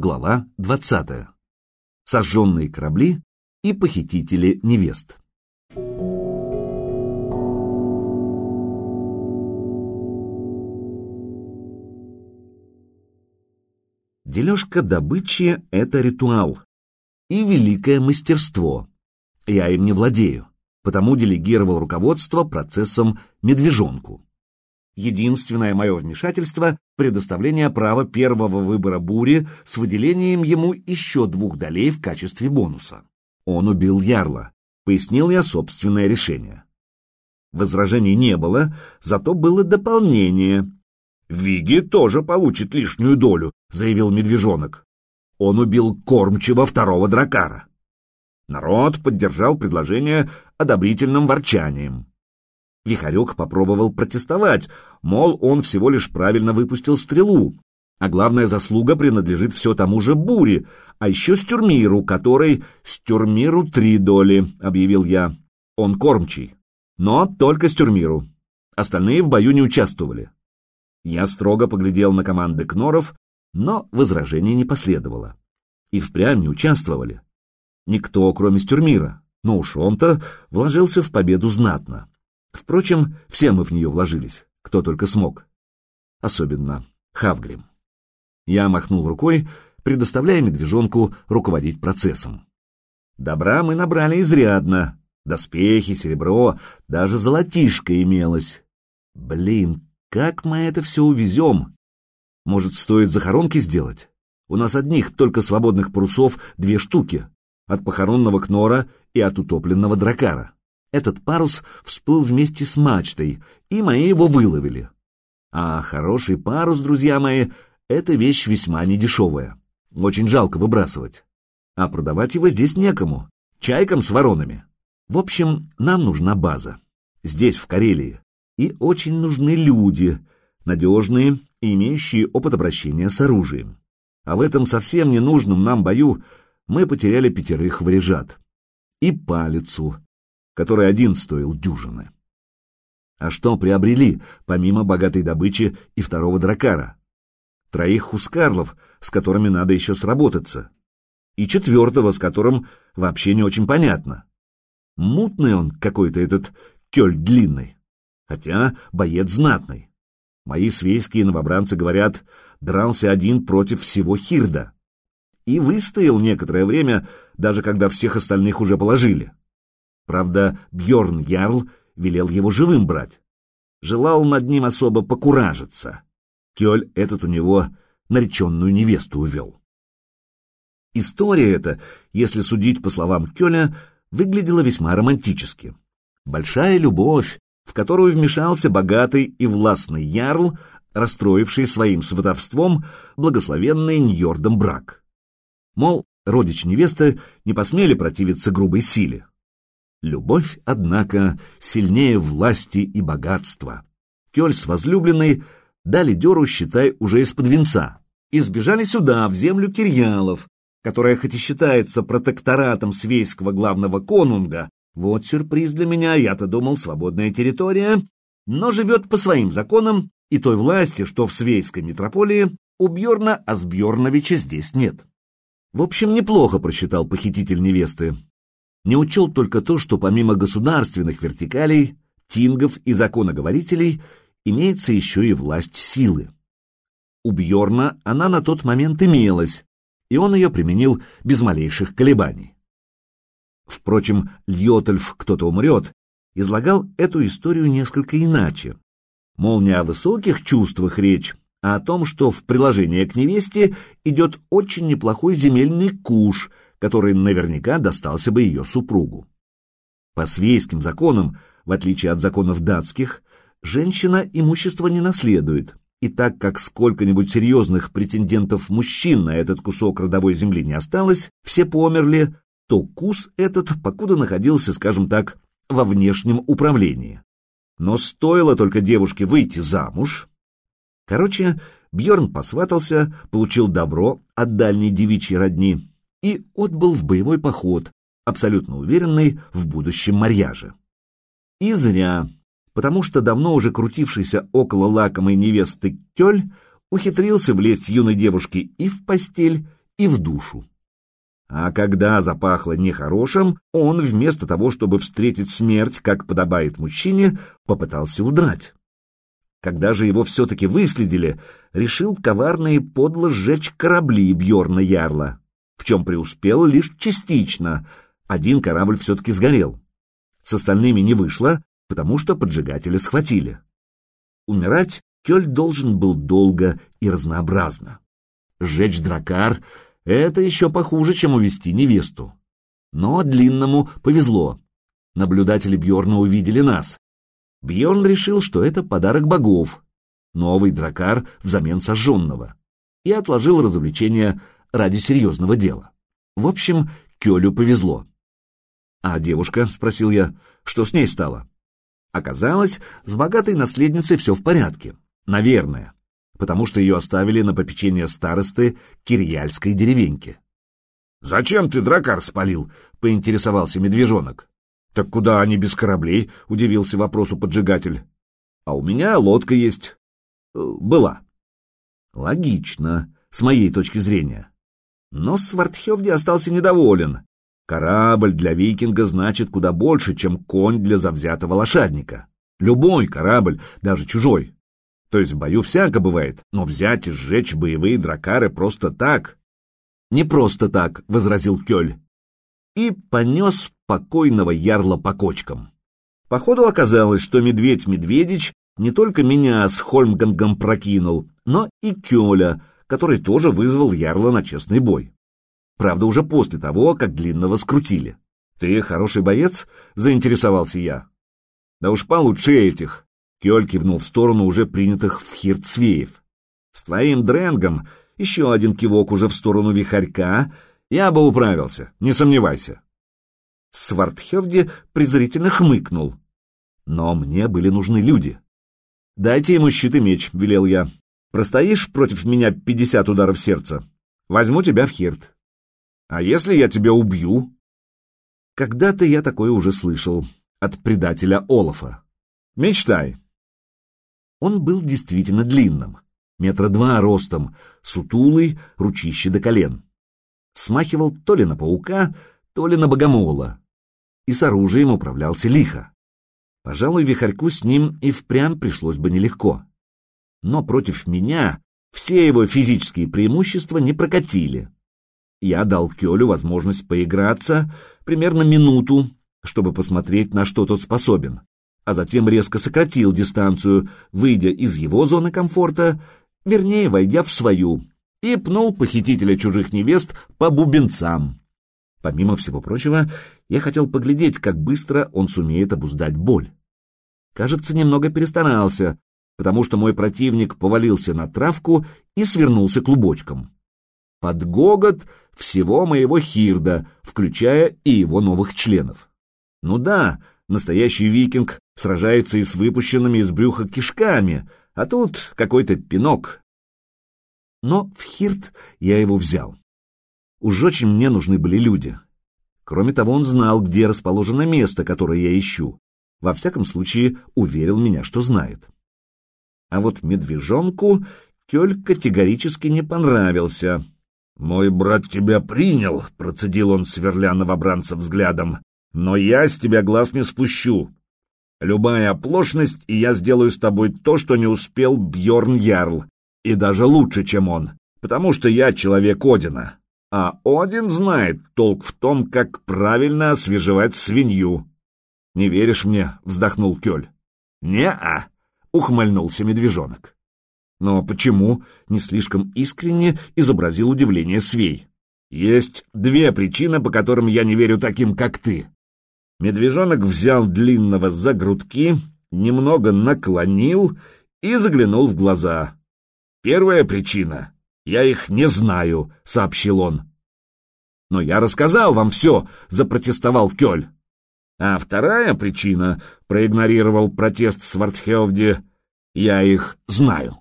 Глава 20. Сожженные корабли и похитители невест. Дележка добычи — это ритуал и великое мастерство. Я им не владею, потому делегировал руководство процессом медвежонку. Единственное мое вмешательство — предоставление права первого выбора бури с выделением ему еще двух долей в качестве бонуса. Он убил Ярла. Пояснил я собственное решение. Возражений не было, зато было дополнение. «Виги тоже получит лишнюю долю», — заявил медвежонок. Он убил кормчего второго дракара. Народ поддержал предложение одобрительным ворчанием. Вихарек попробовал протестовать, мол, он всего лишь правильно выпустил стрелу, а главная заслуга принадлежит все тому же Буре, а еще Стюрмиру, который... Стюрмиру три доли, объявил я. Он кормчий. Но только Стюрмиру. Остальные в бою не участвовали. Я строго поглядел на команды Кноров, но возражений не последовало. И впрямь не участвовали. Никто, кроме Стюрмира. Но уж он-то вложился в победу знатно. Впрочем, все мы в нее вложились, кто только смог. Особенно Хавгрим. Я махнул рукой, предоставляя медвежонку руководить процессом. Добра мы набрали изрядно. Доспехи, серебро, даже золотишко имелось. Блин, как мы это все увезем? Может, стоит захоронки сделать? У нас одних только свободных парусов две штуки. От похоронного кнора и от утопленного дракара. Этот парус всплыл вместе с мачтой, и мои его выловили. А хороший парус, друзья мои, это вещь весьма недешевая. Очень жалко выбрасывать. А продавать его здесь некому. Чайкам с воронами. В общем, нам нужна база. Здесь, в Карелии. И очень нужны люди, надежные и имеющие опыт обращения с оружием. А в этом совсем ненужном нам бою мы потеряли пятерых варежат. И палицу, который один стоил дюжины. А что приобрели, помимо богатой добычи и второго дракара? Троих хускарлов, с которыми надо еще сработаться. И четвертого, с которым вообще не очень понятно. Мутный он какой-то этот кёль длинный. Хотя боец знатный. Мои свейские новобранцы говорят, дрался один против всего Хирда. И выстоял некоторое время, даже когда всех остальных уже положили. Правда, Бьорн Ярл велел его живым брать. Желал над ним особо покуражиться. Кёль этот у него нареченную невесту увел. История эта, если судить по словам Кёля, выглядела весьма романтически. Большая любовь, в которую вмешался богатый и властный ярл, расстроивший своим сватовством благословенный Ньордом брак. Мол, родичи невесты не посмели противиться грубой силе. Любовь, однако, сильнее власти и богатства. Кёль с возлюбленной дали дёру, считай, уже из-под венца, и сбежали сюда, в землю Кирьялов, которая хоть и считается протекторатом свейского главного конунга, вот сюрприз для меня, я-то думал, свободная территория, но живет по своим законам и той власти, что в свейской метрополии у Бьорна Асбьорновича здесь нет. В общем, неплохо просчитал похититель невесты, не учел только то, что помимо государственных вертикалей, тингов и законоговорителей, имеется еще и власть силы. У Бьорна она на тот момент имелась, и он ее применил без малейших колебаний. Впрочем, Льотельф «Кто-то умрет» излагал эту историю несколько иначе. Мол, не о высоких чувствах речь, а о том, что в приложение к невесте идет очень неплохой земельный куш — который наверняка достался бы ее супругу. По свейским законам, в отличие от законов датских, женщина имущество не наследует, и так как сколько-нибудь серьезных претендентов мужчин на этот кусок родовой земли не осталось, все померли, то кус этот покуда находился, скажем так, во внешнем управлении. Но стоило только девушке выйти замуж... Короче, Бьорн посватался, получил добро от дальней девичьей родни и отбыл в боевой поход, абсолютно уверенный в будущем марьяже. И зря, потому что давно уже крутившийся около лакомой невесты Кёль ухитрился влезть юной девушке и в постель, и в душу. А когда запахло нехорошим, он, вместо того, чтобы встретить смерть, как подобает мужчине, попытался удрать. Когда же его все-таки выследили, решил коварно и подло сжечь корабли Бьорна Ярла, чем преуспел лишь частично. Один корабль все-таки сгорел. С остальными не вышло, потому что поджигатели схватили. Умирать Кёль должен был долго и разнообразно. Сжечь дракар — это еще похуже, чем увести невесту. Но длинному повезло. Наблюдатели Бьорна увидели нас. Бьорн решил, что это подарок богов, новый дракар взамен сожженного, и отложил развлечение ради серьезного дела. В общем, Кёлю повезло. «А девушка?» — спросил я. «Что с ней стало?» Оказалось, с богатой наследницей все в порядке. Наверное. Потому что ее оставили на попечение старосты Кирьяльской деревеньки. «Зачем ты дракар спалил?» — поинтересовался медвежонок. «Так куда они без кораблей?» — удивился вопросу поджигатель. «А у меня лодка есть. Э, была». Логично, с моей точки зрения. Но Свартхевди остался недоволен. Корабль для викинга значит куда больше, чем конь для завзятого лошадника. Любой корабль, даже чужой. То есть в бою всяко бывает, но взять и сжечь боевые дракары просто так... Не просто так, — возразил Кёль. И понес покойного ярла по кочкам. Походу оказалось, что медведь Медведич не только меня с Хольмгангом прокинул, но и Кёля, который тоже вызвал ярла на честный бой. Правда, уже после того, как длинного скрутили. «Ты хороший боец?» — заинтересовался я. «Да уж получше этих!» — Кёль кивнул в сторону уже принятых в Хирцвеев. «С твоим дренгом еще один кивок уже в сторону вихарька, я бы управился, не сомневайся». Свартхевди презрительно хмыкнул. «Но мне были нужны люди». «Дайте ему щит и меч», — велел я. «Простоишь против меня пятьдесят ударов сердца? Возьму тебя в Хирт». А если я тебя убью? Когда-то я такое уже слышал от предателя Олафа. Мечтай. Он был действительно длинным, метра два ростом, сутулый, ручище до колен. Смахивал то ли на паука, то ли на богомола. И с оружием управлялся лихо. Пожалуй, вихарьку с ним и впрямь пришлось бы нелегко. Но против меня все его физические преимущества не прокатили. Я дал Кёлю возможность поиграться примерно минуту, чтобы посмотреть, на что тот способен, а затем резко сократил дистанцию, выйдя из его зоны комфорта, вернее, войдя в свою, и пнул похитителя чужих невест по бубенцам. Помимо всего прочего, я хотел поглядеть, как быстро он сумеет обуздать боль. Кажется, немного перестарался, потому что мой противник повалился на травку и свернулся клубочком под гогот всего моего хирда, включая и его новых членов. Ну да, настоящий викинг сражается и с выпущенными из брюха кишками, а тут какой-то пинок. Но в хирд я его взял. Уж очень мне нужны были люди. Кроме того, он знал, где расположено место, которое я ищу. Во всяком случае, уверил меня, что знает. А вот медвежонку Кёль категорически не понравился — «Мой брат тебя принял», — процедил он, сверля новобранца взглядом, — «но я с тебя глаз не спущу. Любая оплошность, и я сделаю с тобой то, что не успел Бьорн Ярл, и даже лучше, чем он, потому что я человек Одина, а Один знает толк в том, как правильно освежевать свинью». «Не веришь мне?» — вздохнул Кёль. «Не-а», — ухмыльнулся медвежонок. Но почему не слишком искренне изобразил удивление Свей? Есть две причины, по которым я не верю таким, как ты. Медвежонок взял длинного за грудки, немного наклонил и заглянул в глаза. Первая причина — я их не знаю, — сообщил он. Но я рассказал вам все, — запротестовал Кёль. А вторая причина, — проигнорировал протест Свартхевди, — я их знаю.